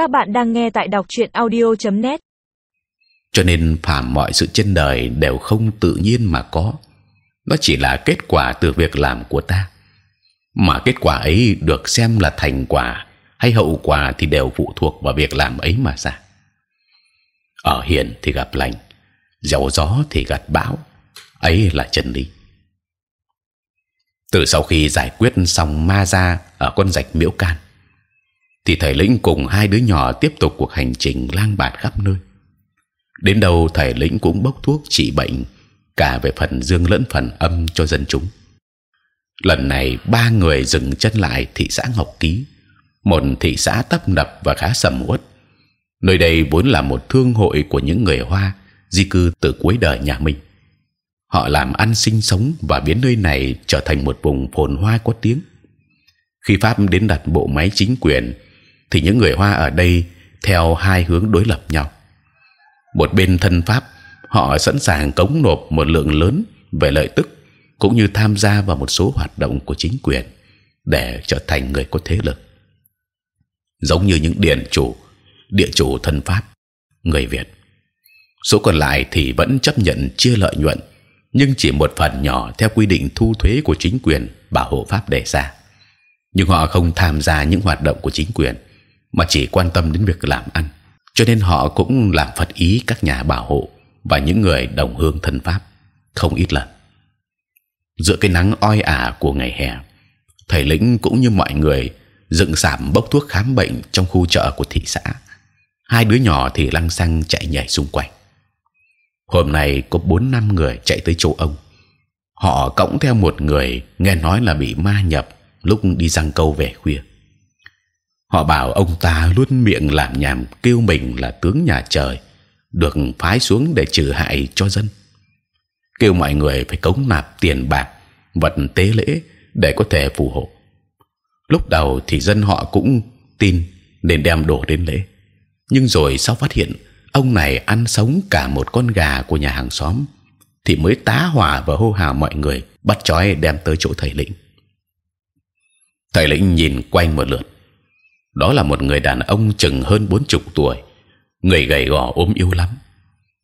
Các bạn đang nghe tại đọc truyện audio.net. cho nên phàm mọi sự trên đời đều không tự nhiên mà có. Nó chỉ là kết quả từ việc làm của ta. Mà kết quả ấy được xem là thành quả hay hậu quả thì đều phụ thuộc vào việc làm ấy mà ra. Ở hiền thì gặp lành giàu gió thì gặt bão. Ấy là chân lý. Từ sau khi giải quyết xong ma gia ở con rạch miễu can thì thầy lĩnh cùng hai đứa nhỏ tiếp tục cuộc hành trình lang bạt khắp nơi. Đến đâu thầy lĩnh cũng bốc thuốc trị bệnh, cả về phần dương lẫn phần âm cho dân chúng. Lần này, ba người dừng chân lại thị xã ngọc ký, một thị xã tấp nập và khá sầm uất. Nơi đây vốn là một thương hội của những người hoa, di cư từ cuối đời nhà Minh họ làm ăn sinh sống và biến nơi này trở thành một vùng phồn hoa có tiếng. Khi pháp đến đặt bộ máy chính quyền thì những người hoa ở đây theo hai hướng đối lập nhau. Một bên thân pháp, họ sẵn sàng cống nộp một lượng lớn về lợi tức, cũng như tham gia vào một số hoạt động của chính quyền để trở thành người có thế lực. Giống như những điện chủ địa chủ thân pháp, người việt. Số còn lại thì vẫn chấp nhận chia lợi nhuận, nhưng chỉ một phần nhỏ theo quy định thu thuế của chính quyền bảo hộ pháp đề ra. Nhưng họ không tham gia những hoạt động của chính quyền mà chỉ quan tâm đến việc làm ăn. Cho nên họ cũng làm phật ý các nhà bảo hộ và những người đồng hương thân pháp, không ít lần. Giữa cái nắng oi ả của ngày hè, thầy lĩnh cũng như mọi người dựng sạp bốc thuốc khám bệnh trong khu chợ của thị xã. Hai đứa nhỏ thì lăng xăng chạy nhảy xung quanh. Hôm nay có bốn năm người chạy tới chỗ ông. Họ cõng theo một người nghe nói là bị ma nhập lúc đi giăng câu về khuya họ bảo ông ta luôn miệng làm nhảm kêu mình là tướng nhà trời, được phái xuống để trừ hại cho dân. Kêu mọi người phải cống nạp tiền bạc, vật tế lễ để có thể phù hộ. Lúc đầu thì dân họ cũng tin nên đem đồ đến lễ. Nhưng rồi sau phát hiện, ông này ăn sống cả một con gà của nhà hàng xóm, thì mới tá hỏa và hô hào mọi người bắt chói đem tới chỗ thầy lĩnh. Thầy lĩnh nhìn quanh một lượt đó là một người đàn ông chừng hơn bốn chục tuổi. Người gầy gò ốm yếu lắm.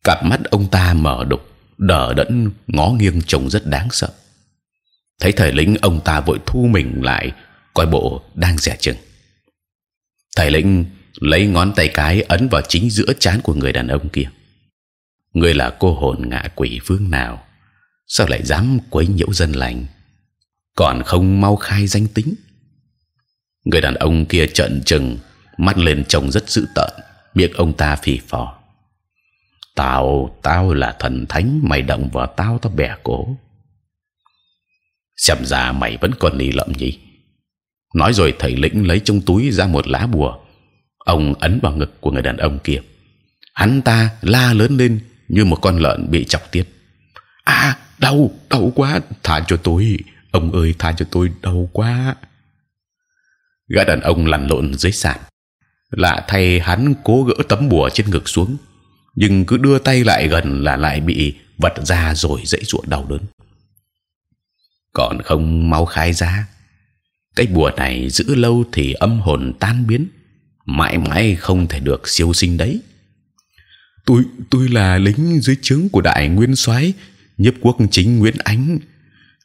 Cặp mắt ông ta mở đục, đờ đẫn, ngó nghiêng trông rất đáng sợ. Thấy thầy lĩnh ông ta vội thu mình lại, coi bộ đang dè chừng. Thầy lĩnh lấy ngón tay cái ấn vào chính giữa chán của người đàn ông kia. Người là cô hồn ngạ quỷ phương nào? Sao lại dám quấy nhiễu dân lành? Còn không mau khai danh tính người đàn ông kia trợn trừng, mắt lên trông rất dữ tợn miệng ông ta phì phò. Tao tao là thần thánh, mày động vào tao tao bẻ cổ. Xem ra mày vẫn còn lì lợm nhỉ? Nói rồi thầy lĩnh lấy trong túi ra một lá bùa. Ông ấn vào ngực của người đàn ông kia. Hắn ta la lớn lên như một con lợn bị chọc tiết. À đau đau quá, tha cho tôi. Ông ơi, tha cho tôi, đau quá gã đàn ông lăn lộn dưới sàn. Lạ thay hắn cố gỡ tấm bùa trên ngực xuống, nhưng cứ đưa tay lại gần là lại bị vật ra rồi dãy ruộng đau đớn. Còn không mau khai ra cái bùa này giữ lâu thì âm hồn tan biến, mãi mãi không thể được siêu sinh đấy. Tôi tôi là lính dưới trướng của đại nguyên soái, nhiếp quốc chính nguyễn ánh,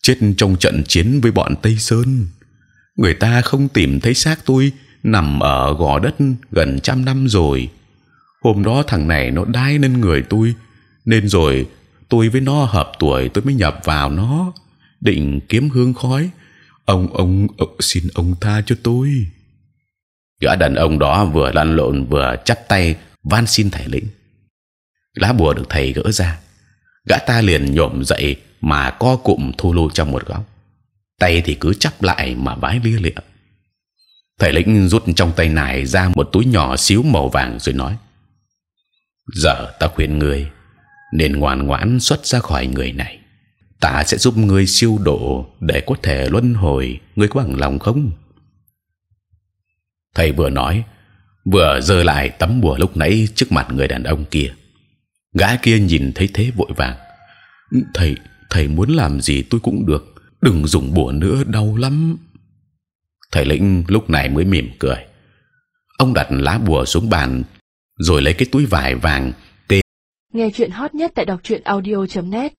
chết trong trận chiến với bọn tây sơn người ta không tìm thấy xác tôi nằm ở gò đất gần trăm năm rồi. Hôm đó thằng này nó đai lên người tôi nên rồi tôi với nó hợp tuổi tôi mới nhập vào nó định kiếm hương khói. Ông ông, ông xin ông tha cho tôi. Gã đàn ông đó vừa lăn lộn vừa chắp tay van xin thầy lĩnh. Lá bùa được thầy gỡ ra. Gã ta liền nhổm dậy mà co cụm thu lưu trong một góc tay thì cứ chắp lại mà vái lia lịa. Thầy lĩnh rút trong tay nải ra một túi nhỏ xíu màu vàng rồi nói, giờ ta khuyên người nên ngoan ngoãn xuất ra khỏi người này. Ta sẽ giúp ngươi siêu độ để có thể luân hồi. Ngươi có bằng lòng không? Thầy vừa nói, vừa giơ lại tấm bùa lúc nãy trước mặt người đàn ông kia. Gã kia nhìn thấy thế vội vàng, thầy thầy muốn làm gì tôi cũng được đừng dùng bùa nữa, đau lắm. Thầy lĩnh lúc này mới mỉm cười. Ông đặt lá bùa xuống bàn, rồi lấy cái túi vải vàng tê Nghe chuyện hot nhất tại đọc truyện audio.net